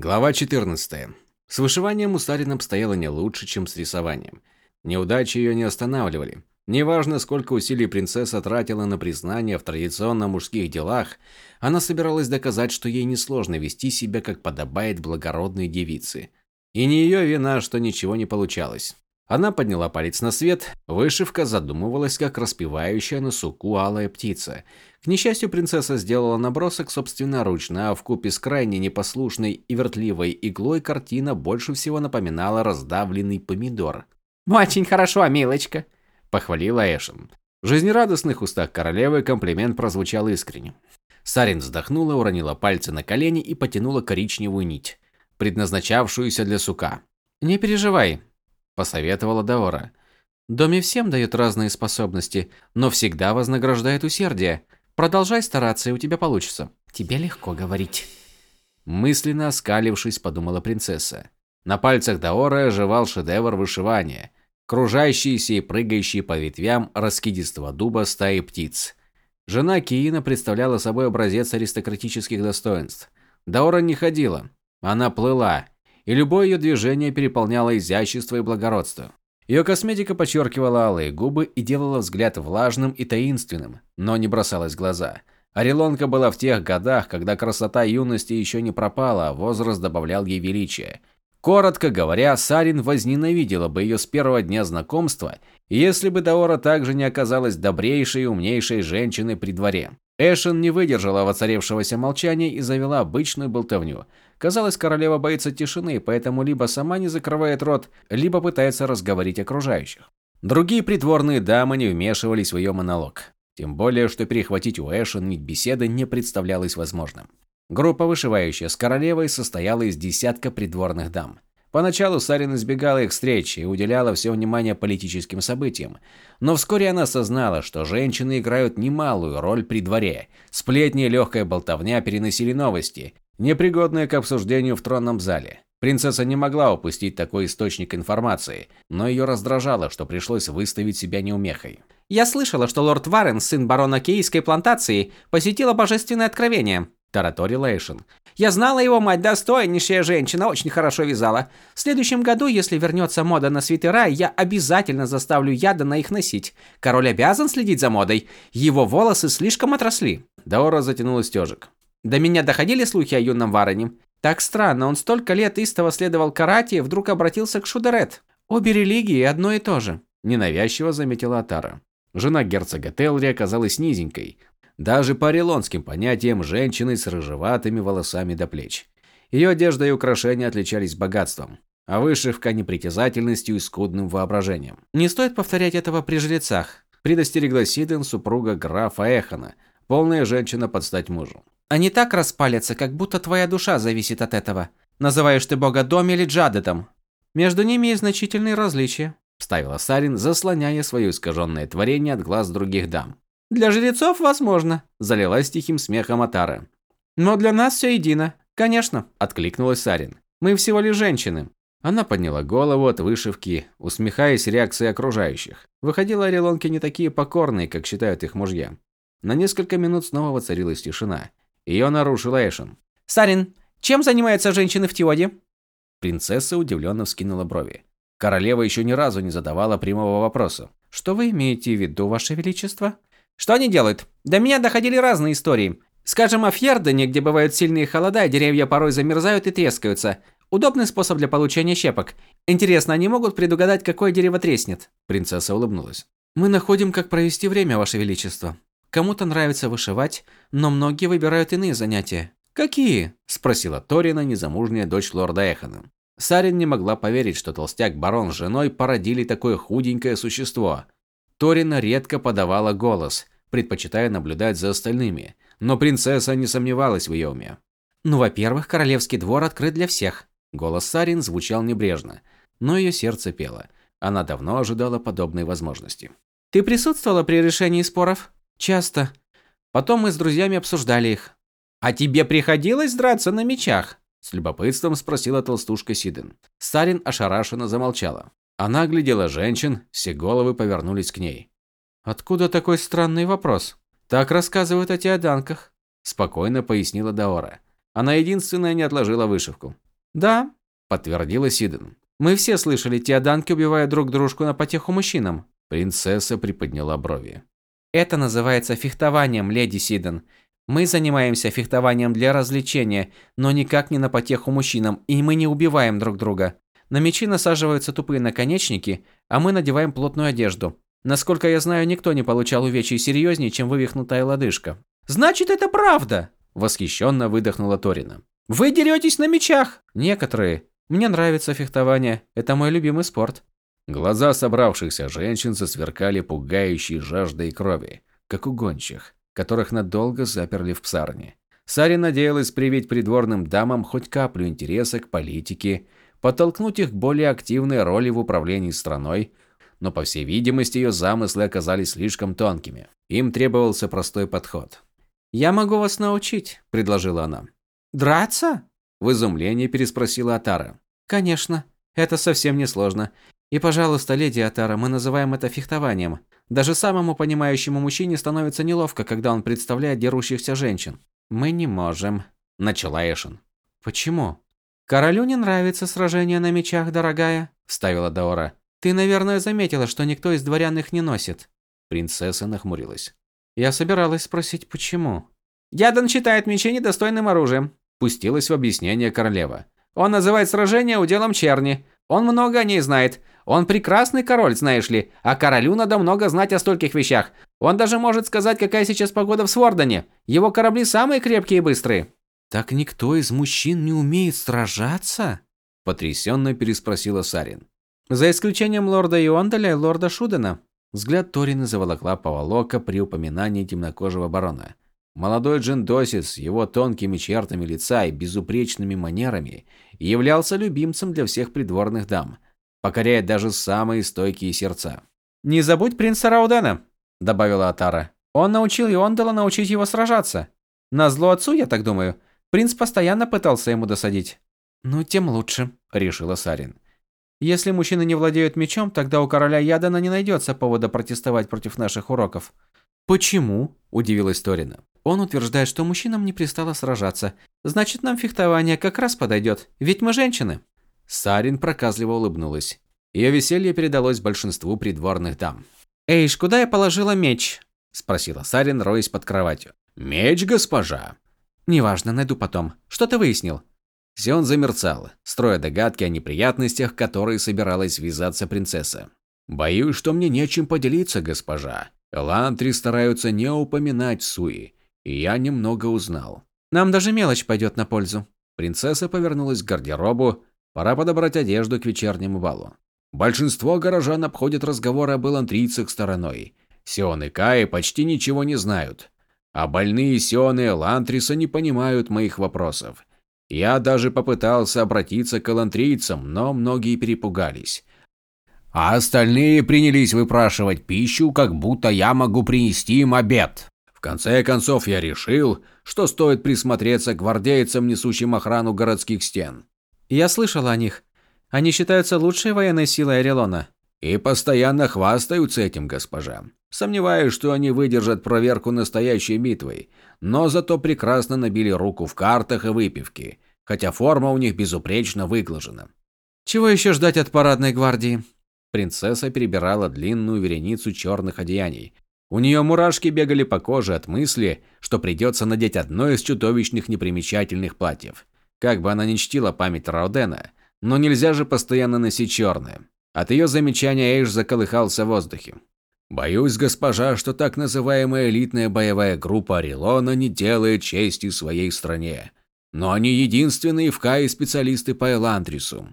Глава 14. С вышиванием у Сарин обстояло не лучше, чем с рисованием. Неудачи ее не останавливали. Неважно, сколько усилий принцесса тратила на признание в традиционно мужских делах, она собиралась доказать, что ей несложно вести себя, как подобает благородной девице. И не ее вина, что ничего не получалось. Она подняла палец на свет, вышивка задумывалась, как распевающая на суку алая птица. К несчастью, принцесса сделала набросок собственноручно, а вкупе с крайне непослушной и вертливой иглой картина больше всего напоминала раздавленный помидор. «Очень хорошо, милочка», – похвалила Эшен. В жизнерадостных устах королевы комплимент прозвучал искренне. Сарин вздохнула, уронила пальцы на колени и потянула коричневую нить, предназначавшуюся для сука. «Не переживай, посоветовала Даора. Доме всем дает разные способности, но всегда вознаграждает усердие. Продолжай стараться, и у тебя получится. Тебе легко говорить. Мысленно оскалившись, подумала принцесса. На пальцах Даора оживал шедевр вышивания. Кружащиеся и прыгающие по ветвям раскидистого дуба стаи птиц. Жена Киина представляла собой образец аристократических достоинств. Даора не ходила. Она плыла, и любое ее движение переполняло изящество и благородство. Ее косметика подчеркивала алые губы и делала взгляд влажным и таинственным, но не бросалась в глаза. Орелонка была в тех годах, когда красота юности еще не пропала, а возраст добавлял ей величие. Коротко говоря, Сарин возненавидела бы ее с первого дня знакомства, если бы Даора также не оказалась добрейшей и умнейшей женщиной при дворе. Эшен не выдержала воцарившегося молчания и завела обычную болтовню. Казалось, королева боится тишины, поэтому либо сама не закрывает рот, либо пытается разговорить окружающих. Другие придворные дамы не вмешивались в ее монолог. Тем более, что перехватить у Эшен нить беседы не представлялось возможным. Группа, вышивающая с королевой, состояла из десятка придворных дам. Поначалу Сарин избегала их встреч и уделяла все внимание политическим событиям. Но вскоре она осознала, что женщины играют немалую роль при дворе. Сплетни и легкая болтовня переносили новости, непригодные к обсуждению в тронном зале. Принцесса не могла упустить такой источник информации, но ее раздражало, что пришлось выставить себя неумехой. «Я слышала, что лорд Варен, сын барона Кейской плантации, посетила божественное откровение», – тараторила Эйшен. Я знала его мать, достойнейшая женщина, очень хорошо вязала. В следующем году, если вернется мода на свитера, я обязательно заставлю Яда на их носить. Король обязан следить за модой. Его волосы слишком отросли. Даора затянула стежек. До меня доходили слухи о юном Варене. Так странно, он столько лет истово следовал карате и вдруг обратился к Шудерет. Обе религии одно и то же. Ненавязчиво заметила Атара. Жена герцога Телри оказалась низенькой, даже по орелонским понятиям женщины с рыжеватыми волосами до плеч. Ее одежда и украшения отличались богатством, а вышивка непритязательностью и скудным воображением. «Не стоит повторять этого при жрецах», – предостерегла Сиден, супруга графа Эхана, полная женщина под стать мужу. «Они так распалятся, как будто твоя душа зависит от этого. Называешь ты бога Доми или Джадетом. Между ними есть значительные различия», – вставила Сарин, заслоняя свое искаженное творение от глаз других дам. Для жрецов возможно, залилась тихим смехом Атара. Но для нас все едино. Конечно, откликнулась Сарин. Мы всего лишь женщины. Она подняла голову от вышивки, усмехаясь реакции окружающих. Выходило, орелонки не такие покорные, как считают их мужья. На несколько минут снова воцарилась тишина. Ее нарушила Эшен. «Сарин, чем занимаются женщины в Тиоде?» Принцесса удивленно вскинула брови. Королева еще ни разу не задавала прямого вопроса. «Что вы имеете в виду, Ваше Величество?» Что они делают? До меня доходили разные истории. Скажем, о Фьердене, где бывают сильные холода, деревья порой замерзают и трескаются. Удобный способ для получения щепок. Интересно, они могут предугадать, какое дерево треснет?» Принцесса улыбнулась. «Мы находим, как провести время, Ваше Величество. Кому-то нравится вышивать, но многие выбирают иные занятия». «Какие?» – спросила Торина, незамужняя дочь лорда Эхана. Сарин не могла поверить, что толстяк-барон с женой породили такое худенькое существо – Торина редко подавала голос, предпочитая наблюдать за остальными, но принцесса не сомневалась в ее уме. «Ну, во-первых, королевский двор открыт для всех». Голос Сарин звучал небрежно, но ее сердце пело. Она давно ожидала подобной возможности. «Ты присутствовала при решении споров?» «Часто. Потом мы с друзьями обсуждали их». «А тебе приходилось драться на мечах?» С любопытством спросила толстушка Сиден. Сарин ошарашенно замолчала. Она оглядела женщин, все головы повернулись к ней. «Откуда такой странный вопрос? Так рассказывают о теоданках», – спокойно пояснила Даора. Она единственная не отложила вышивку. Да, подтвердила Сиден. Мы все слышали, теоданки убивают друг дружку на потеху мужчинам. Принцесса приподняла брови. Это называется фехтованием, леди Сиден. Мы занимаемся фехтованием для развлечения, но никак не на потеху мужчинам, и мы не убиваем друг друга. На мечи насаживаются тупые наконечники, а мы надеваем плотную одежду. Насколько я знаю, никто не получал увечий серьезнее, чем вывихнутая лодыжка. Значит, это правда, восхищенно выдохнула Торина. Вы деретесь на мечах? Некоторые. Мне нравится фехтование. Это мой любимый спорт. Глаза собравшихся женщин засверкали пугающей жаждой крови, как у гончих, которых надолго заперли в псарне. Сари надеялась привить придворным дамам хоть каплю интереса к политике, подтолкнуть их к более активной роли в управлении страной, но, по всей видимости, ее замыслы оказались слишком тонкими. Им требовался простой подход. «Я могу вас научить», – предложила она. «Драться?» – в изумлении переспросила Атара. «Конечно. Это совсем не сложно. И, пожалуйста, леди Атара, мы называем это фехтованием. Даже самому понимающему мужчине становится неловко, когда он представляет дерущихся женщин. Мы не можем», – начала Эшен. «Почему?» «Королю не нравится сражение на мечах, дорогая», – вставила Даора. «Ты, наверное, заметила, что никто из дворян их не носит». Принцесса нахмурилась. Я собиралась спросить, почему. «Ядан считает мечи недостойным оружием», – пустилась в объяснение королева. «Он называет сражение уделом черни. Он много о ней знает. Он прекрасный король, знаешь ли, а королю надо много знать о стольких вещах. Он даже может сказать, какая сейчас погода в Свордоне. Его корабли самые крепкие и быстрые». «Так никто из мужчин не умеет сражаться?» – потрясенно переспросила Сарин. «За исключением лорда Иондаля и лорда Шудена». Взгляд Торины заволокла поволока при упоминании темнокожего барона. Молодой Джендосис с его тонкими чертами лица и безупречными манерами являлся любимцем для всех придворных дам, покоряя даже самые стойкие сердца. «Не забудь принца Раудена», – добавила Атара. «Он научил Иондала научить его сражаться. Назло отцу, я так думаю. Принц постоянно пытался ему досадить. Ну, тем лучше, решила Сарин. Если мужчины не владеют мечом, тогда у короля Ядана не найдется повода протестовать против наших уроков. Почему? удивилась Торина. Он утверждает, что мужчинам не пристало сражаться. Значит, нам фехтование как раз подойдет, ведь мы женщины. Сарин проказливо улыбнулась. Ее веселье передалось большинству придворных дам. «Эйш, куда я положила меч?» – спросила Сарин, роясь под кроватью. «Меч, госпожа!» Неважно, найду потом. Что ты выяснил? Сион замерцал, строя догадки о неприятностях, которые собиралась ввязаться принцесса. Боюсь, что мне нечем поделиться, госпожа. Элантри стараются не упоминать Суи, и я немного узнал. Нам даже мелочь пойдет на пользу. Принцесса повернулась к гардеробу, пора подобрать одежду к вечернему балу. Большинство горожан обходят разговоры об элантрийцах стороной. Сион и Каи почти ничего не знают. А больные Сионы Лантриса не понимают моих вопросов. Я даже попытался обратиться к элантрийцам, но многие перепугались. А остальные принялись выпрашивать пищу, как будто я могу принести им обед. В конце концов я решил, что стоит присмотреться к гвардейцам, несущим охрану городских стен. Я слышал о них. Они считаются лучшей военной силой Орелона. И постоянно хвастаются этим, госпожа. Сомневаюсь, что они выдержат проверку настоящей битвой, но зато прекрасно набили руку в картах и выпивке, хотя форма у них безупречно выглажена. Чего еще ждать от парадной гвардии? Принцесса перебирала длинную вереницу черных одеяний. У нее мурашки бегали по коже от мысли, что придется надеть одно из чудовищных непримечательных платьев. Как бы она ни чтила память Раудена, но нельзя же постоянно носить черное. От ее замечания Эйш заколыхался в воздухе. Боюсь, госпожа, что так называемая элитная боевая группа Орелона не делает чести своей стране. Но они единственные в Кае специалисты по Эландрису.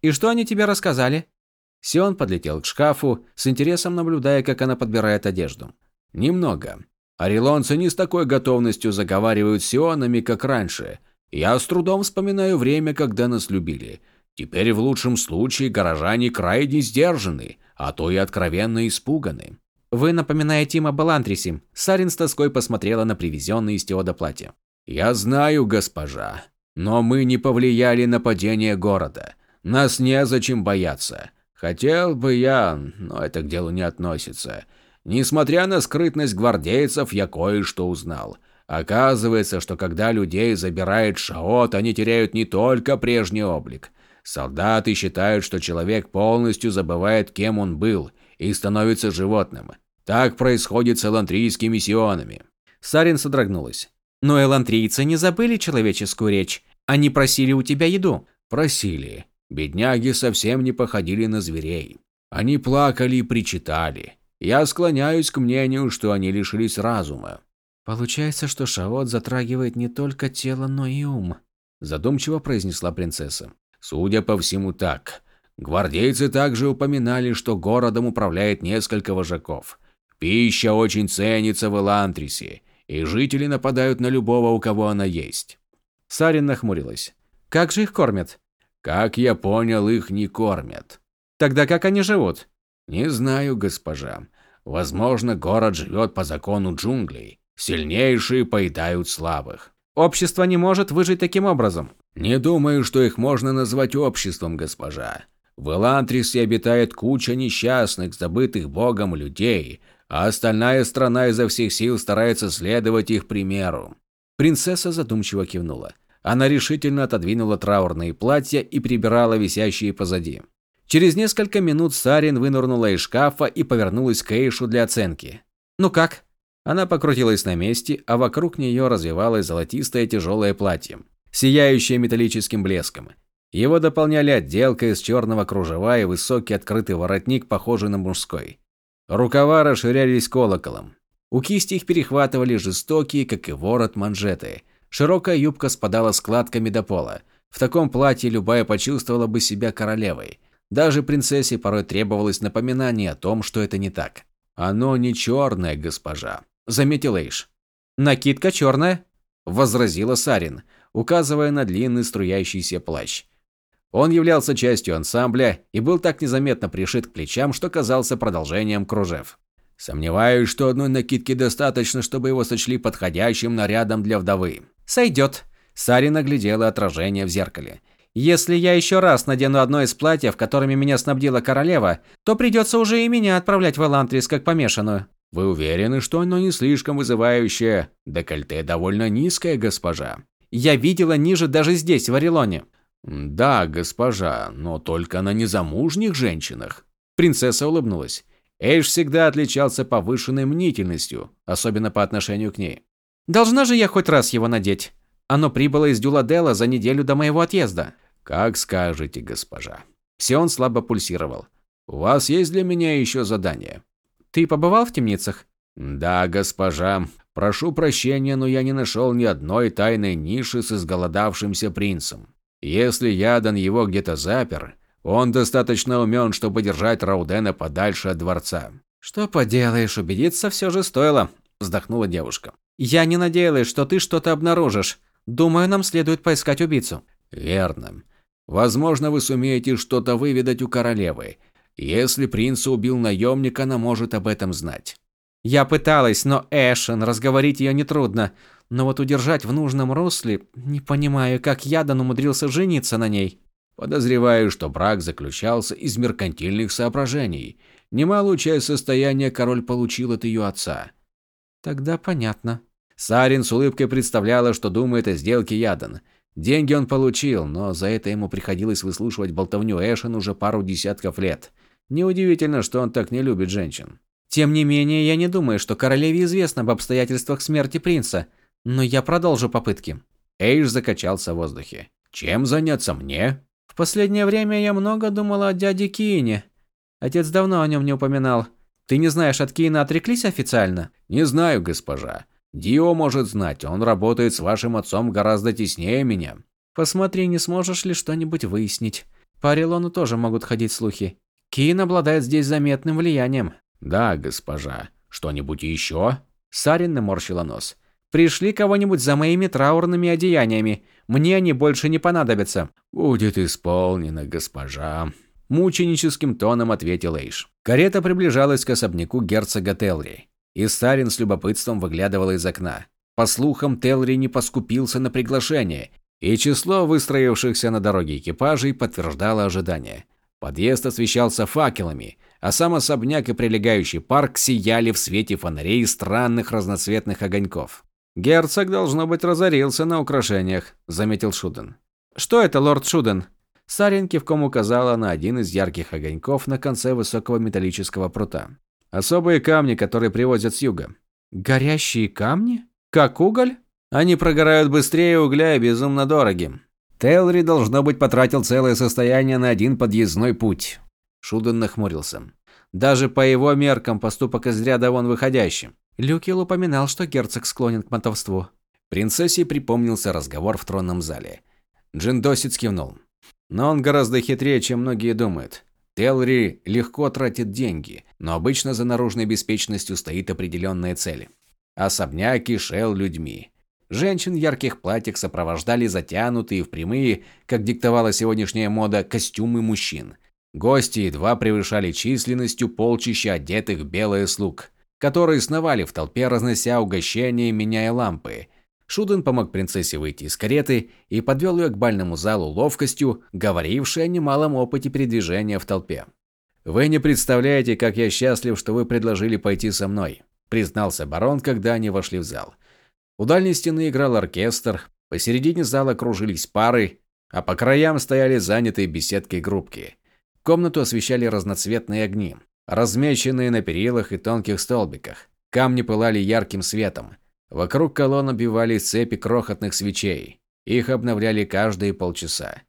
И что они тебе рассказали? Сион подлетел к шкафу, с интересом наблюдая, как она подбирает одежду. Немного. Орелонцы не с такой готовностью заговаривают с Сионами, как раньше. Я с трудом вспоминаю время, когда нас любили. Теперь в лучшем случае горожане крайне сдержаны, а то и откровенно испуганы. «Вы напоминаете им об Элантрисе». Сарин с тоской посмотрела на привезенное из Теода платье. «Я знаю, госпожа, но мы не повлияли на падение города. Нас незачем бояться. Хотел бы я, но это к делу не относится. Несмотря на скрытность гвардейцев, я кое-что узнал. Оказывается, что когда людей забирает Шаот, они теряют не только прежний облик. Солдаты считают, что человек полностью забывает, кем он был, и становится животным. Так происходит с элантрийскими сионами. Сарин содрогнулась. Но элантрийцы не забыли человеческую речь. Они просили у тебя еду. Просили. Бедняги совсем не походили на зверей. Они плакали и причитали. Я склоняюсь к мнению, что они лишились разума. Получается, что Шаот затрагивает не только тело, но и ум, задумчиво произнесла принцесса. Судя по всему, так. Гвардейцы также упоминали, что городом управляет несколько вожаков. Пища очень ценится в Элантрисе, и жители нападают на любого, у кого она есть. Сарин нахмурилась. Как же их кормят? Как я понял, их не кормят. Тогда как они живут? Не знаю, госпожа. Возможно, город живет по закону джунглей. Сильнейшие поедают слабых. Общество не может выжить таким образом. Не думаю, что их можно назвать обществом, госпожа. В Элантрисе обитает куча несчастных, забытых богом людей, а остальная страна изо всех сил старается следовать их примеру. Принцесса задумчиво кивнула. Она решительно отодвинула траурные платья и прибирала висящие позади. Через несколько минут Сарин вынырнула из шкафа и повернулась к Эйшу для оценки. «Ну как?» Она покрутилась на месте, а вокруг нее развивалось золотистое тяжелое платье, сияющее металлическим блеском. Его дополняли отделка из черного кружева и высокий открытый воротник, похожий на мужской. Рукава расширялись колоколом. У кисти их перехватывали жестокие, как и ворот, манжеты. Широкая юбка спадала складками до пола. В таком платье любая почувствовала бы себя королевой. Даже принцессе порой требовалось напоминание о том, что это не так. «Оно не черное, госпожа заметил Эйш. «Накидка черная», – возразила Сарин, указывая на длинный струящийся плащ. Он являлся частью ансамбля и был так незаметно пришит к плечам, что казался продолжением кружев. Сомневаюсь, что одной накидки достаточно, чтобы его сочли подходящим нарядом для вдовы. Сойдет. Сарин оглядела отражение в зеркале. Если я еще раз надену одно из платьев, которыми меня снабдила королева, то придется уже и меня отправлять в Элантрис как помешанную. Вы уверены, что оно не слишком вызывающее? Декольте довольно низкое, госпожа. Я видела ниже даже здесь, в Орелоне. Да, госпожа, но только на незамужних женщинах. Принцесса улыбнулась. Эйш всегда отличался повышенной мнительностью, особенно по отношению к ней. Должна же я хоть раз его надеть. Оно прибыло из Дюладела за неделю до моего отъезда. Как скажете, госпожа. Псион слабо пульсировал. У вас есть для меня еще задание? Ты побывал в темницах? Да, госпожа. Прошу прощения, но я не нашел ни одной тайной ниши с изголодавшимся принцем. Если Ядан его где-то запер, он достаточно умен, чтобы держать Раудена подальше от дворца. Что поделаешь, убедиться все же стоило, вздохнула девушка. Я не надеялась, что ты что-то обнаружишь. Думаю, нам следует поискать убийцу. Верно. Возможно, вы сумеете что-то выведать у королевы. Если принца убил наемник, она может об этом знать. Я пыталась, но Эшен, разговорить ее нетрудно. Но вот удержать в нужном русле, не понимаю, как Ядан умудрился жениться на ней. Подозреваю, что брак заключался из меркантильных соображений. Немалую часть состояния король получил от ее отца. Тогда понятно. Сарин с улыбкой представляла, что думает о сделке Ядан. Деньги он получил, но за это ему приходилось выслушивать болтовню Эшен уже пару десятков лет. Неудивительно, что он так не любит женщин. Тем не менее, я не думаю, что королеве известно об обстоятельствах смерти принца, но я продолжу попытки. Эйш закачался в воздухе. Чем заняться мне? В последнее время я много думала о дяде Киине. Отец давно о нем не упоминал. Ты не знаешь, от Киина отреклись официально? Не знаю, госпожа. Дио может знать, он работает с вашим отцом гораздо теснее меня. Посмотри, не сможешь ли что-нибудь выяснить. По Орелону тоже могут ходить слухи. Кин обладает здесь заметным влиянием. Да, госпожа. Что-нибудь еще? Сарин наморщила нос. Пришли кого-нибудь за моими траурными одеяниями. Мне они больше не понадобятся. Будет исполнено, госпожа. Мученическим тоном ответил Эйш. Карета приближалась к особняку герцога Телри. И Сарин с любопытством выглядывала из окна. По слухам, Телри не поскупился на приглашение, и число выстроившихся на дороге экипажей подтверждало ожидания. Подъезд освещался факелами, а сам особняк и прилегающий парк сияли в свете фонарей странных разноцветных огоньков. Герцог, должно быть, разорился на украшениях, заметил Шуден. Что это, лорд Шуден? Сарин кивком указала на один из ярких огоньков на конце высокого металлического прута. Особые камни, которые привозят с юга. Горящие камни? Как уголь? Они прогорают быстрее угля и безумно дороги. Телри, должно быть, потратил целое состояние на один подъездной путь. Шуден нахмурился. Даже по его меркам поступок из ряда вон выходящий. Люкил упоминал, что герцог склонен к мотовству. Принцессе припомнился разговор в тронном зале. Джиндосец кивнул. Но он гораздо хитрее, чем многие думают. Телри легко тратит деньги, но обычно за наружной беспечностью стоит определенная цель. Особняк кишел людьми. Женщин ярких платьях сопровождали затянутые в прямые, как диктовала сегодняшняя мода, костюмы мужчин. Гости едва превышали численностью полчища одетых в белые слуг, которые сновали в толпе, разнося угощения и меняя лампы. Шуден помог принцессе выйти из кареты и подвел ее к бальному залу ловкостью, говорившей о немалом опыте передвижения в толпе. «Вы не представляете, как я счастлив, что вы предложили пойти со мной», – признался барон, когда они вошли в зал. У дальней стены играл оркестр, посередине зала кружились пары, а по краям стояли занятые беседкой группки. Комнату освещали разноцветные огни, размеченные на перилах и тонких столбиках. Камни пылали ярким светом. Вокруг колонн обивались цепи крохотных свечей. Их обновляли каждые полчаса.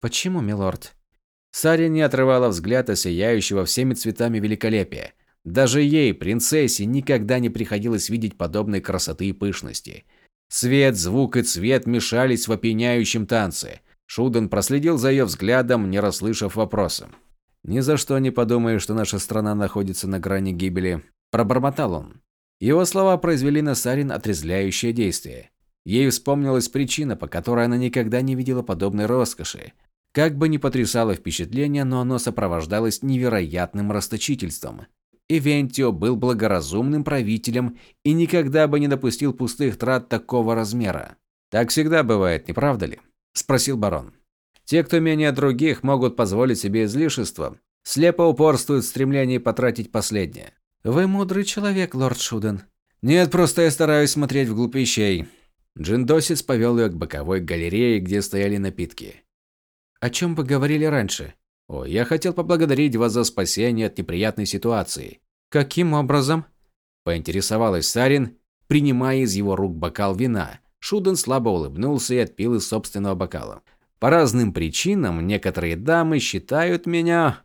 «Почему, милорд?» Саря не отрывала взгляд от сияющего всеми цветами великолепия. Даже ей, принцессе, никогда не приходилось видеть подобной красоты и пышности. Свет, звук и цвет мешались в опьяняющем танце. Шуден проследил за ее взглядом, не расслышав вопроса. «Ни за что не подумаю, что наша страна находится на грани гибели», – пробормотал он. Его слова произвели на Сарин отрезвляющее действие. Ей вспомнилась причина, по которой она никогда не видела подобной роскоши. Как бы ни потрясало впечатление, но оно сопровождалось невероятным расточительством. Ивентио был благоразумным правителем и никогда бы не допустил пустых трат такого размера. Так всегда бывает, не правда ли? спросил барон. Те, кто менее других могут позволить себе излишества, слепо упорствуют в стремлении потратить последнее. Вы мудрый человек, лорд Шуден. Нет, просто я стараюсь смотреть вглубь вещей. Джиндосец повел ее к боковой галерее, где стояли напитки. О чем вы говорили раньше? О, я хотел поблагодарить вас за спасение от неприятной ситуации. Каким образом? Поинтересовалась Сарин, принимая из его рук бокал вина. Шуден слабо улыбнулся и отпил из собственного бокала. По разным причинам некоторые дамы считают меня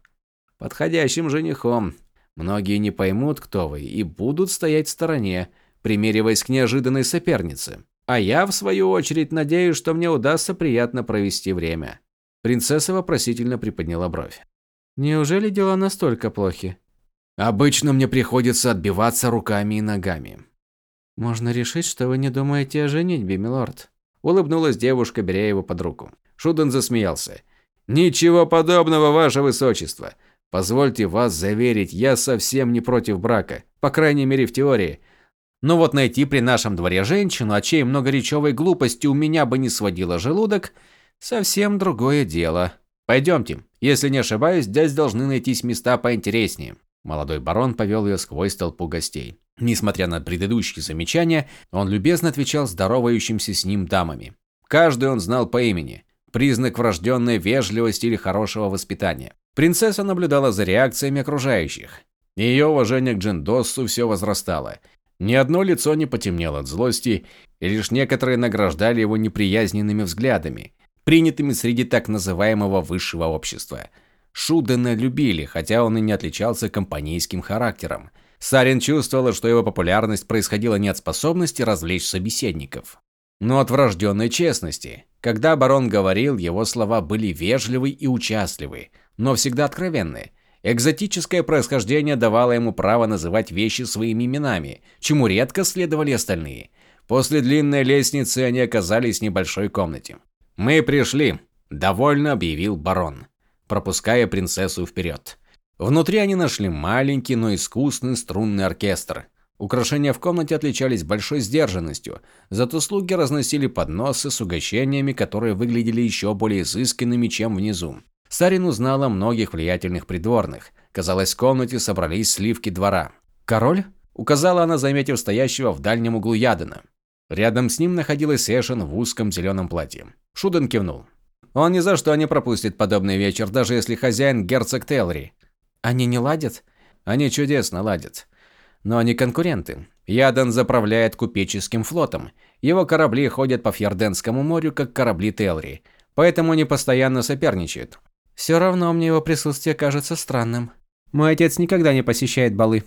подходящим женихом. Многие не поймут, кто вы, и будут стоять в стороне, примериваясь к неожиданной сопернице. А я, в свою очередь, надеюсь, что мне удастся приятно провести время. Принцесса вопросительно приподняла бровь. Неужели дела настолько плохи? Обычно мне приходится отбиваться руками и ногами. Можно решить, что вы не думаете о женитьбе, милорд. Улыбнулась девушка, беря его под руку. Шуден засмеялся. Ничего подобного, ваше высочество. Позвольте вас заверить, я совсем не против брака, по крайней мере в теории. Но вот найти при нашем дворе женщину, от чьей многоречевой глупости у меня бы не сводило желудок, совсем другое дело. Пойдемте. Если не ошибаюсь, здесь должны найтись места поинтереснее. Молодой барон повел ее сквозь толпу гостей. Несмотря на предыдущие замечания, он любезно отвечал здоровающимся с ним дамами. Каждый он знал по имени. Признак врожденной вежливости или хорошего воспитания. Принцесса наблюдала за реакциями окружающих. Ее уважение к Джиндоссу все возрастало. Ни одно лицо не потемнело от злости, и лишь некоторые награждали его неприязненными взглядами, принятыми среди так называемого высшего общества. Шудена любили, хотя он и не отличался компанейским характером. Сарин чувствовала, что его популярность происходила не от способности развлечь собеседников, но от врожденной честности. Когда барон говорил, его слова были вежливы и участливы – но всегда откровенны. Экзотическое происхождение давало ему право называть вещи своими именами, чему редко следовали остальные. После длинной лестницы они оказались в небольшой комнате. «Мы пришли», – довольно объявил барон, пропуская принцессу вперед. Внутри они нашли маленький, но искусный струнный оркестр. Украшения в комнате отличались большой сдержанностью, зато слуги разносили подносы с угощениями, которые выглядели еще более изысканными, чем внизу. Сарин узнала многих влиятельных придворных. Казалось, в комнате собрались сливки двора. «Король?» – указала она, заметив стоящего в дальнем углу Ядена. Рядом с ним находилась Эшен в узком зеленом платье. Шуден кивнул. Он ни за что не пропустит подобный вечер, даже если хозяин герцог Телри. Они не ладят? Они чудесно ладят. Но они конкуренты. Ядан заправляет купеческим флотом. Его корабли ходят по Фьерденскому морю, как корабли Телри. Поэтому они постоянно соперничают. Все равно мне его присутствие кажется странным. Мой отец никогда не посещает балы.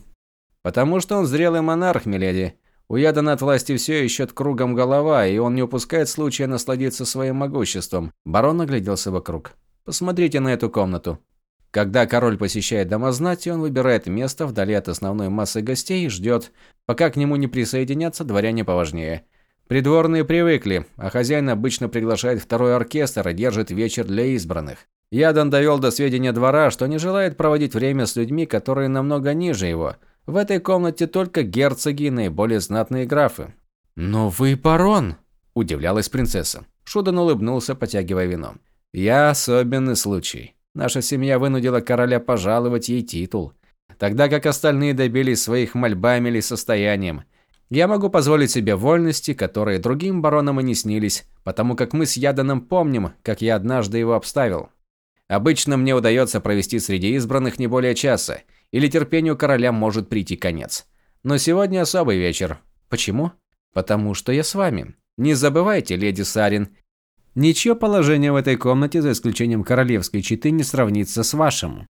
Потому что он зрелый монарх, миледи. У Ядана от власти все еще кругом голова, и он не упускает случая насладиться своим могуществом. Барон огляделся вокруг. Посмотрите на эту комнату. Когда король посещает дома знати, он выбирает место вдали от основной массы гостей и ждет, пока к нему не присоединятся дворяне поважнее. Придворные привыкли, а хозяин обычно приглашает второй оркестр и держит вечер для избранных. Ядан довел до сведения двора, что не желает проводить время с людьми, которые намного ниже его. В этой комнате только герцоги и наиболее знатные графы. «Но вы барон!» – удивлялась принцесса. Шудан улыбнулся, потягивая вино. «Я особенный случай. Наша семья вынудила короля пожаловать ей титул, тогда как остальные добились своих мольбами или состоянием. Я могу позволить себе вольности, которые другим баронам и не снились, потому как мы с Яданом помним, как я однажды его обставил. Обычно мне удается провести среди избранных не более часа, или терпению короля может прийти конец. Но сегодня особый вечер. Почему? Потому что я с вами. Не забывайте, леди Сарин, Ничье положение в этой комнате, за исключением королевской четы, не сравнится с вашим.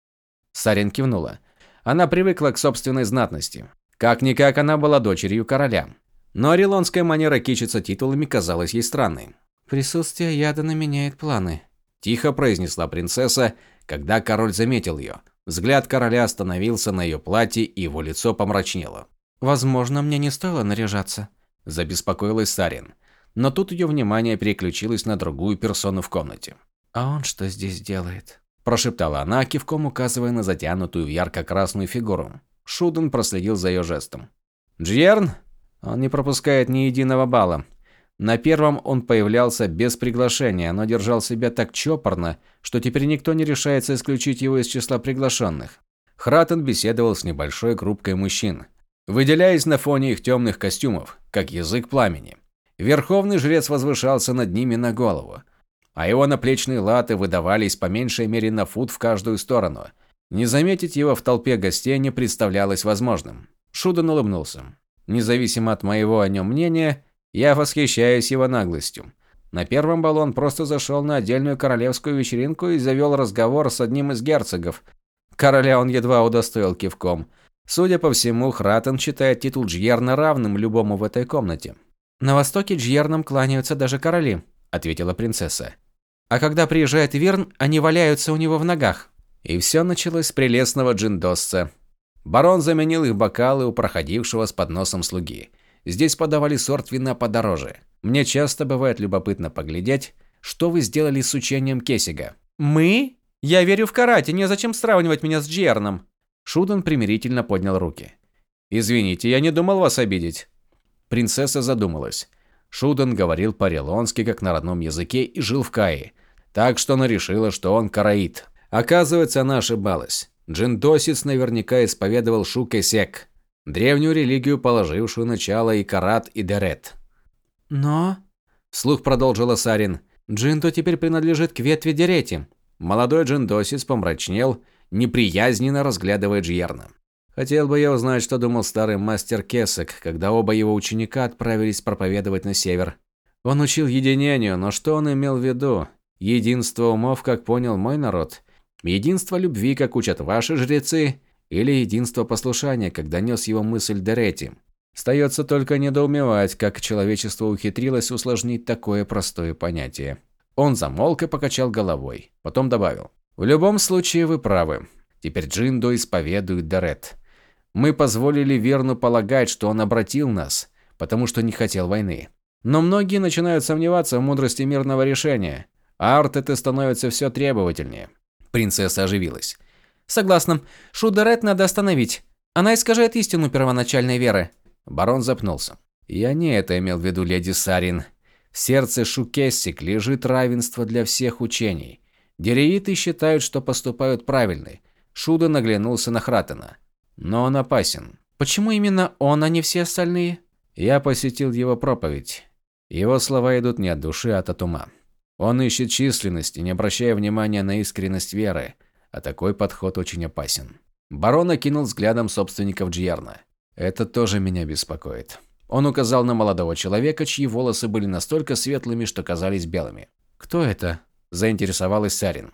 Сарин кивнула. Она привыкла к собственной знатности. Как-никак она была дочерью короля. Но орелонская манера кичиться титулами казалась ей странной. «Присутствие Ядана меняет планы», – тихо произнесла принцесса, когда король заметил ее. Взгляд короля остановился на ее платье, и его лицо помрачнело. «Возможно, мне не стоило наряжаться», – забеспокоилась Сарин но тут ее внимание переключилось на другую персону в комнате. «А он что здесь делает?» – прошептала она, кивком указывая на затянутую в ярко-красную фигуру. Шуден проследил за ее жестом. «Джьерн? Он не пропускает ни единого балла. На первом он появлялся без приглашения, но держал себя так чопорно, что теперь никто не решается исключить его из числа приглашенных. Хратен беседовал с небольшой группкой мужчин, выделяясь на фоне их темных костюмов, как язык пламени. Верховный жрец возвышался над ними на голову, а его наплечные латы выдавались по меньшей мере на фут в каждую сторону. Не заметить его в толпе гостей не представлялось возможным. Шудан улыбнулся. Независимо от моего о нем мнения, я восхищаюсь его наглостью. На первом балу он просто зашел на отдельную королевскую вечеринку и завел разговор с одним из герцогов. Короля он едва удостоил кивком. Судя по всему, Хратен считает титул Джьерна равным любому в этой комнате. «На востоке Джьернам кланяются даже короли», – ответила принцесса. «А когда приезжает Верн, они валяются у него в ногах». И все началось с прелестного джиндосца. Барон заменил их бокалы у проходившего с подносом слуги. Здесь подавали сорт вина подороже. Мне часто бывает любопытно поглядеть, что вы сделали с учением Кесига. «Мы? Я верю в карате, незачем сравнивать меня с Джерном». Шудан примирительно поднял руки. «Извините, я не думал вас обидеть. Принцесса задумалась. Шудан говорил по-релонски, как на родном языке, и жил в Кае. Так что она решила, что он караит. Оказывается, она ошибалась. Джиндосец наверняка исповедовал Шукесек, древнюю религию, положившую начало и Карат, и Дерет. «Но...» – вслух продолжила Сарин. «Джинто теперь принадлежит к ветви Дерети». Молодой джиндосец помрачнел, неприязненно разглядывая Джьерна. Хотел бы я узнать, что думал старый мастер Кесек, когда оба его ученика отправились проповедовать на север. Он учил единению, но что он имел в виду? Единство умов, как понял мой народ? Единство любви, как учат ваши жрецы? Или единство послушания, как донес его мысль Дерети? Остается только недоумевать, как человечество ухитрилось усложнить такое простое понятие. Он замолк и покачал головой. Потом добавил. В любом случае вы правы. Теперь Джиндо исповедует Дерет. Мы позволили Верну полагать, что он обратил нас, потому что не хотел войны. Но многие начинают сомневаться в мудрости мирного решения, а Артеты становится все требовательнее. Принцесса оживилась. Согласна. Шудерет надо остановить. Она искажает истину первоначальной веры. Барон запнулся. Я не это имел в виду, леди Сарин. В сердце Шукессик лежит равенство для всех учений. Дереиты считают, что поступают правильно. Шуда наглянулся на Хратена но он опасен. Почему именно он, а не все остальные? Я посетил его проповедь. Его слова идут не от души, а от ума. Он ищет численность, не обращая внимания на искренность веры, а такой подход очень опасен. Барон окинул взглядом собственников Джиарна. Это тоже меня беспокоит. Он указал на молодого человека, чьи волосы были настолько светлыми, что казались белыми. «Кто это?» – заинтересовалась Сарин.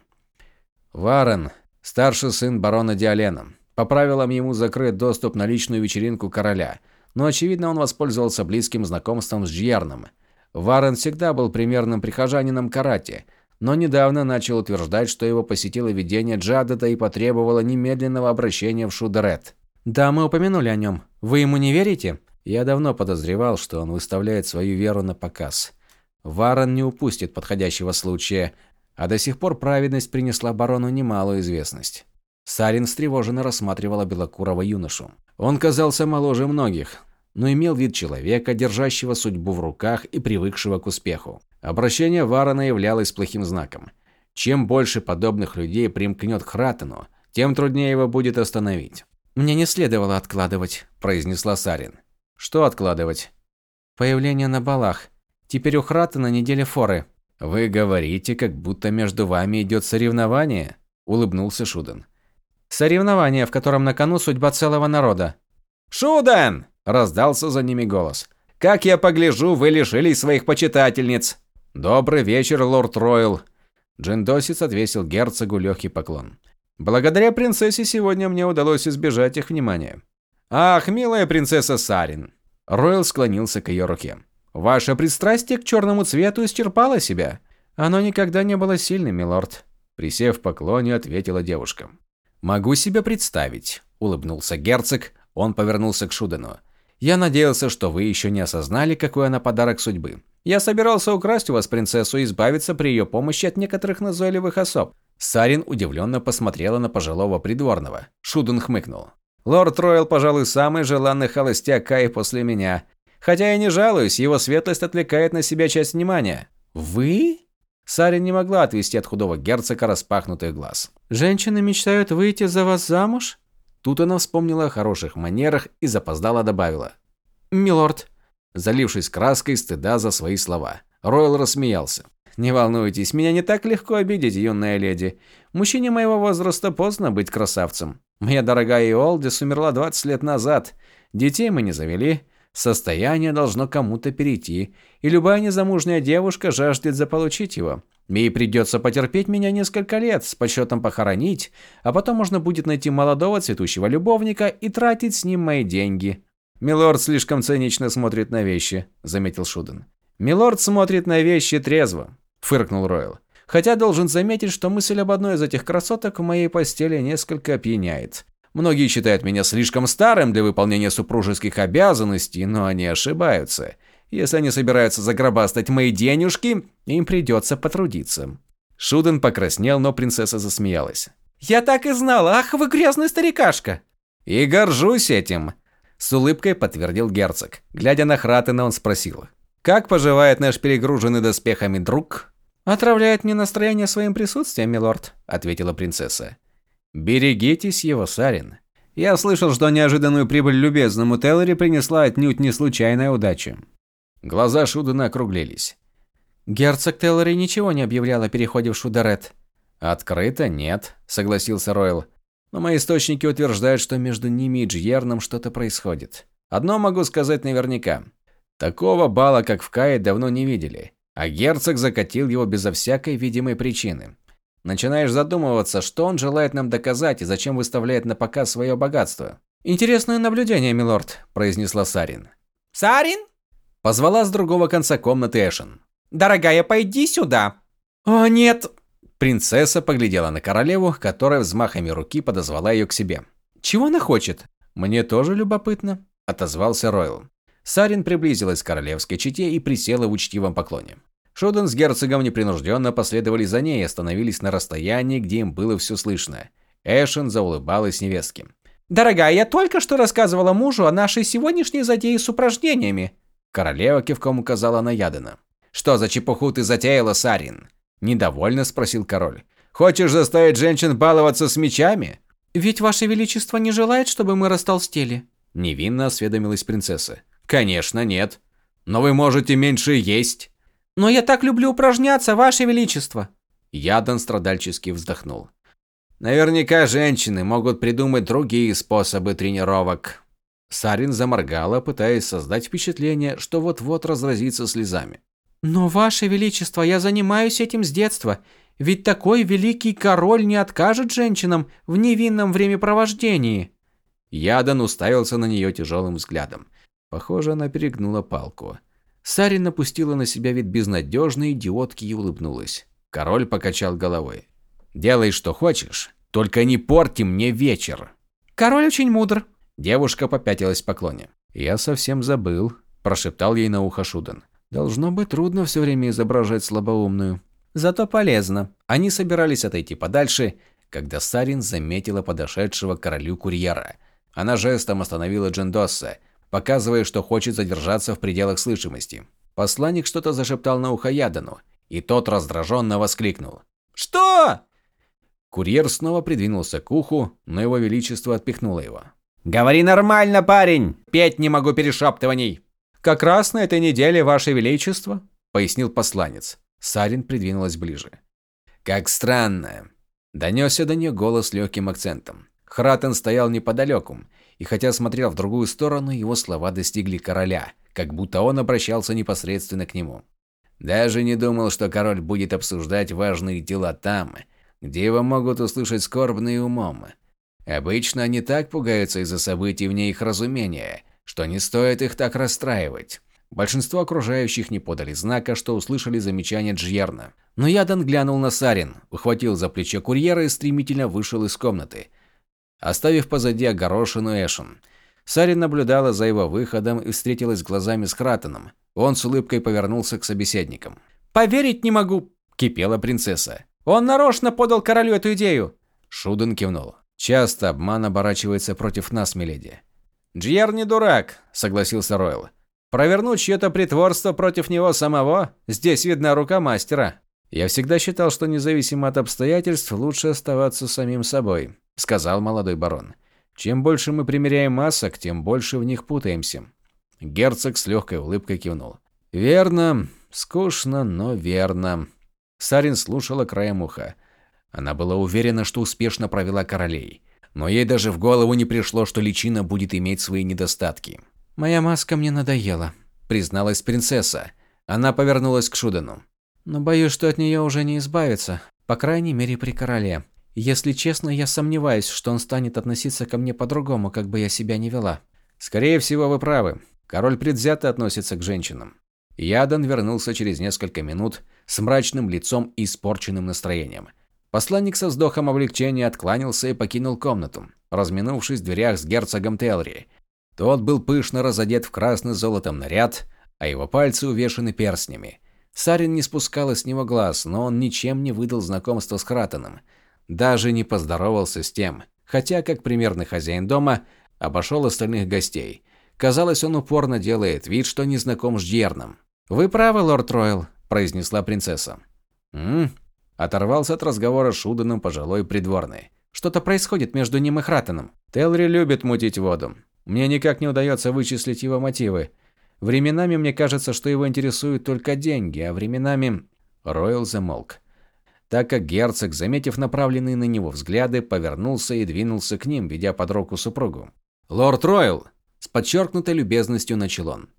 «Варен, старший сын барона Диалена. По правилам ему закрыт доступ на личную вечеринку короля, но очевидно он воспользовался близким знакомством с Джиарном. Варен всегда был примерным прихожанином карате, но недавно начал утверждать, что его посетило видение Джадета и потребовало немедленного обращения в Шудерет. «Да, мы упомянули о нем. Вы ему не верите?» Я давно подозревал, что он выставляет свою веру на показ. Варен не упустит подходящего случая, а до сих пор праведность принесла барону немалую известность. Сарин встревоженно рассматривала белокурого юношу. Он казался моложе многих, но имел вид человека, держащего судьбу в руках и привыкшего к успеху. Обращение Варона являлось плохим знаком. Чем больше подобных людей примкнет к Хратену, тем труднее его будет остановить. «Мне не следовало откладывать», – произнесла Сарин. Что откладывать? Появление на балах. Теперь у Храта на неделе форы. Вы говорите, как будто между вами идет соревнование, улыбнулся Шуден. Соревнование, в котором на кону судьба целого народа. Шуден! Раздался за ними голос. Как я погляжу, вы лишились своих почитательниц. Добрый вечер, лорд Ройл. Джендосец отвесил герцогу легкий поклон. Благодаря принцессе сегодня мне удалось избежать их внимания. «Ах, милая принцесса Сарин!» Ройл склонился к ее руке. «Ваше пристрастие к черному цвету исчерпало себя. Оно никогда не было сильным, милорд». Присев в поклоне, ответила девушка. «Могу себе представить», – улыбнулся герцог. Он повернулся к Шудену. «Я надеялся, что вы еще не осознали, какой она подарок судьбы. Я собирался украсть у вас принцессу и избавиться при ее помощи от некоторых назойливых особ». Сарин удивленно посмотрела на пожилого придворного. Шуден хмыкнул. Лорд Ройл, пожалуй, самый желанный холостяк Кай после меня. Хотя я не жалуюсь, его светлость отвлекает на себя часть внимания. Вы? Сарин не могла отвести от худого герцога распахнутых глаз. Женщины мечтают выйти за вас замуж? Тут она вспомнила о хороших манерах и запоздала добавила. «Милорд». Залившись краской стыда за свои слова. Ройл рассмеялся. «Не волнуйтесь, меня не так легко обидеть, юная леди. Мужчине моего возраста поздно быть красавцем. Моя дорогая Иолдис умерла 20 лет назад. Детей мы не завели. Состояние должно кому-то перейти, и любая незамужняя девушка жаждет заполучить его. Ей придется потерпеть меня несколько лет, с подсчетом похоронить, а потом можно будет найти молодого цветущего любовника и тратить с ним мои деньги. Милорд слишком цинично смотрит на вещи, заметил Шуден. Милорд смотрит на вещи трезво, фыркнул Ройл. Хотя должен заметить, что мысль об одной из этих красоток в моей постели несколько опьяняет. Многие считают меня слишком старым для выполнения супружеских обязанностей, но они ошибаются. Если они собираются загробастать мои денежки, им придется потрудиться. Шуден покраснел, но принцесса засмеялась. «Я так и знала! Ах, вы грязный старикашка!» «И горжусь этим!» С улыбкой подтвердил герцог. Глядя на Хратена, он спросил. «Как поживает наш перегруженный доспехами друг?» «Отравляет мне настроение своим присутствием, милорд», – ответила принцесса. «Берегитесь его, Сарин. Я слышал, что неожиданную прибыль любезному Теллери принесла отнюдь не случайная удача». Глаза Шудена округлились. «Герцог Теллери ничего не объявлял о переходе в Шудерет». «Открыто нет», – согласился Ройл. «Но мои источники утверждают, что между ними и Джьерном что-то происходит. Одно могу сказать наверняка. Такого бала, как в Кае, давно не видели. А герцог закатил его безо всякой видимой причины. Начинаешь задумываться, что он желает нам доказать и зачем выставляет на показ свое богатство. «Интересное наблюдение, милорд», – произнесла Сарин. «Сарин?» – позвала с другого конца комнаты Эшен. «Дорогая, пойди сюда!» «О, нет!» Принцесса поглядела на королеву, которая взмахами руки подозвала ее к себе. «Чего она хочет?» «Мне тоже любопытно», – отозвался Ройл. Сарин приблизилась к королевской чете и присела в учтивом поклоне. Шоден с герцогом непринужденно последовали за ней и остановились на расстоянии, где им было все слышно. Эшен заулыбалась невестке. «Дорогая, я только что рассказывала мужу о нашей сегодняшней затее с упражнениями». Королева кивком указала на Ядена. «Что за чепуху ты затеяла, Сарин?» Недовольно спросил король. «Хочешь заставить женщин баловаться с мечами?» «Ведь ваше величество не желает, чтобы мы растолстели?» Невинно осведомилась принцесса. Конечно, нет. Но вы можете меньше есть. Но я так люблю упражняться, Ваше Величество. Ядан страдальчески вздохнул. Наверняка женщины могут придумать другие способы тренировок. Сарин заморгала, пытаясь создать впечатление, что вот-вот разразится слезами. Но, Ваше Величество, я занимаюсь этим с детства. Ведь такой великий король не откажет женщинам в невинном времяпровождении. Ядан уставился на нее тяжелым взглядом. Похоже, она перегнула палку. Сарин напустила на себя вид безнадежной идиотки и улыбнулась. Король покачал головой. «Делай, что хочешь, только не порти мне вечер». «Король очень мудр». Девушка попятилась в поклоне. «Я совсем забыл», – прошептал ей на ухо Шуден. «Должно быть трудно все время изображать слабоумную». Зато полезно. Они собирались отойти подальше, когда Сарин заметила подошедшего королю курьера. Она жестом остановила Джендосса, показывая, что хочет задержаться в пределах слышимости. Посланник что-то зашептал на ухо Ядану, и тот раздраженно воскликнул. «Что?» Курьер снова придвинулся к уху, но его величество отпихнуло его. «Говори нормально, парень! Петь не могу перешептываний!» «Как раз на этой неделе, Ваше Величество», — пояснил посланец. Сарин придвинулась ближе. «Как странно!» – донесся до нее голос с легким акцентом. Хратен стоял неподалеку, и хотя смотрел в другую сторону, его слова достигли короля, как будто он обращался непосредственно к нему. Даже не думал, что король будет обсуждать важные дела там, где его могут услышать скорбные умом. Обычно они так пугаются из-за событий вне их разумения, что не стоит их так расстраивать. Большинство окружающих не подали знака, что услышали замечание Джьерна. Но Ядан глянул на Сарин, ухватил за плечо курьера и стремительно вышел из комнаты – оставив позади огорошину Эшен. Сари наблюдала за его выходом и встретилась глазами с Хратеном. Он с улыбкой повернулся к собеседникам. «Поверить не могу!» – кипела принцесса. «Он нарочно подал королю эту идею!» Шуден кивнул. «Часто обман оборачивается против нас, миледи». «Джьер не дурак», – согласился Ройл. «Провернуть чье-то притворство против него самого? Здесь видна рука мастера». «Я всегда считал, что независимо от обстоятельств, лучше оставаться самим собой», – сказал молодой барон. «Чем больше мы примеряем масок, тем больше в них путаемся». Герцог с легкой улыбкой кивнул. «Верно. Скучно, но верно». Сарин слушала краем уха. Она была уверена, что успешно провела королей. Но ей даже в голову не пришло, что личина будет иметь свои недостатки. «Моя маска мне надоела», – призналась принцесса. Она повернулась к Шудену. «Но боюсь, что от нее уже не избавиться, по крайней мере при короле. Если честно, я сомневаюсь, что он станет относиться ко мне по-другому, как бы я себя ни вела. Скорее всего, вы правы. Король предвзято относится к женщинам. Ядан вернулся через несколько минут с мрачным лицом и испорченным настроением. Посланник со вздохом облегчения откланялся и покинул комнату, разминувшись в дверях с герцогом Телри. Тот был пышно разодет в красный золотом наряд, а его пальцы увешаны перстнями. Сарин не спускала с него глаз, но он ничем не выдал знакомства с Хратоном – даже не поздоровался с тем, хотя, как примерный хозяин дома, обошел остальных гостей. Казалось, он упорно делает вид, что не знаком с Джерном. «Вы правы, лорд Ройл», – произнесла принцесса. «М?», оторвался от разговора с Шуданом пожилой придворный. «Что-то происходит между ним и Хратеном». Телри любит мутить воду. Мне никак не удается вычислить его мотивы. Временами мне кажется, что его интересуют только деньги, а временами...» Ройл замолк так как герцог, заметив направленные на него взгляды, повернулся и двинулся к ним, ведя под руку супругу. «Лорд Ройл!» – с подчеркнутой любезностью начал он.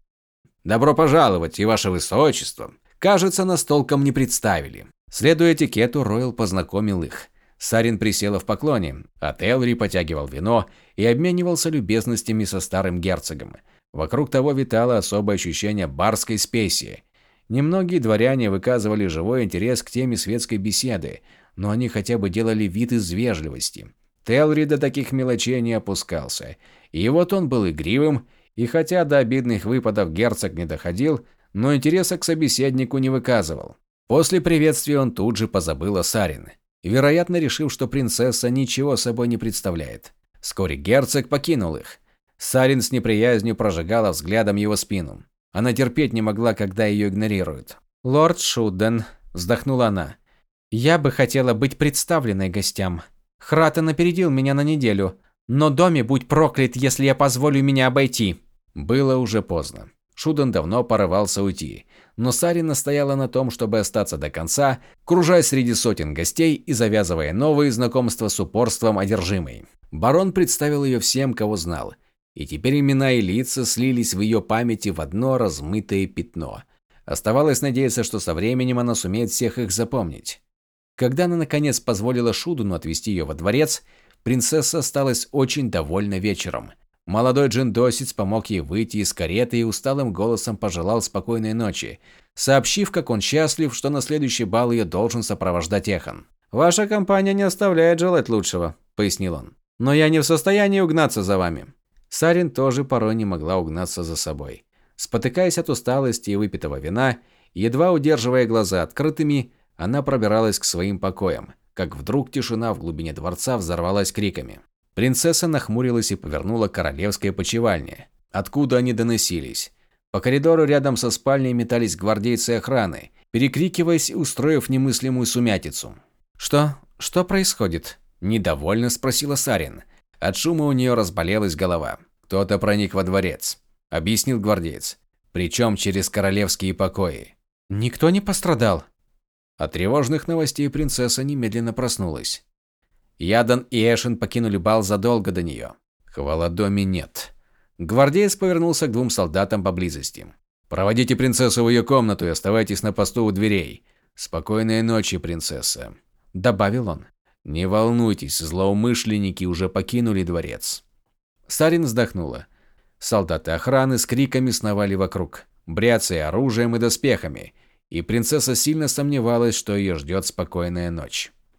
«Добро пожаловать, и ваше высочество! Кажется, нас толком не представили». Следуя этикету, Ройл познакомил их. Сарин присела в поклоне, а Телри потягивал вино и обменивался любезностями со старым герцогом. Вокруг того витало особое ощущение барской спеси, Немногие дворяне выказывали живой интерес к теме светской беседы, но они хотя бы делали вид из вежливости. Телри до таких мелочей не опускался. И вот он был игривым, и хотя до обидных выпадов герцог не доходил, но интереса к собеседнику не выказывал. После приветствия он тут же позабыл о Сарин, вероятно, решив, что принцесса ничего собой не представляет. Вскоре герцог покинул их. Сарин с неприязнью прожигала взглядом его спину. Она терпеть не могла, когда ее игнорируют. «Лорд Шуден», – вздохнула она, – «я бы хотела быть представленной гостям. Хратен опередил меня на неделю, но доме будь проклят, если я позволю меня обойти». Было уже поздно. Шудан давно порывался уйти, но Сарин настояла на том, чтобы остаться до конца, кружась среди сотен гостей и завязывая новые знакомства с упорством одержимой. Барон представил ее всем, кого знал, и теперь имена и лица слились в ее памяти в одно размытое пятно. Оставалось надеяться, что со временем она сумеет всех их запомнить. Когда она наконец позволила Шудуну отвезти ее во дворец, принцесса осталась очень довольна вечером – Молодой джиндосец помог ей выйти из кареты и усталым голосом пожелал спокойной ночи, сообщив, как он счастлив, что на следующий бал ее должен сопровождать Эхан. «Ваша компания не оставляет желать лучшего», – пояснил он. «Но я не в состоянии угнаться за вами». Сарин тоже порой не могла угнаться за собой. Спотыкаясь от усталости и выпитого вина, едва удерживая глаза открытыми, она пробиралась к своим покоям, как вдруг тишина в глубине дворца взорвалась криками. Принцесса нахмурилась и повернула к королевской почевальне, откуда они доносились. По коридору рядом со спальней метались гвардейцы охраны, перекрикиваясь и устроив немыслимую сумятицу. «Что? Что происходит?» – недовольно спросила Сарин. От шума у нее разболелась голова. «Кто-то проник во дворец», – объяснил гвардеец. «Причем через королевские покои». «Никто не пострадал?» От тревожных новостей принцесса немедленно проснулась. Ядан и Эшен покинули бал задолго до нее. Хваладоми нет. Гвардеец повернулся к двум солдатам поблизости. «Проводите принцессу в ее комнату и оставайтесь на посту у дверей. Спокойной ночи, принцесса», – добавил он. «Не волнуйтесь, злоумышленники уже покинули дворец». Сарин вздохнула. Солдаты охраны с криками сновали вокруг, бряцая оружием и доспехами, и принцесса сильно сомневалась, что ее ждет спокойная ночь.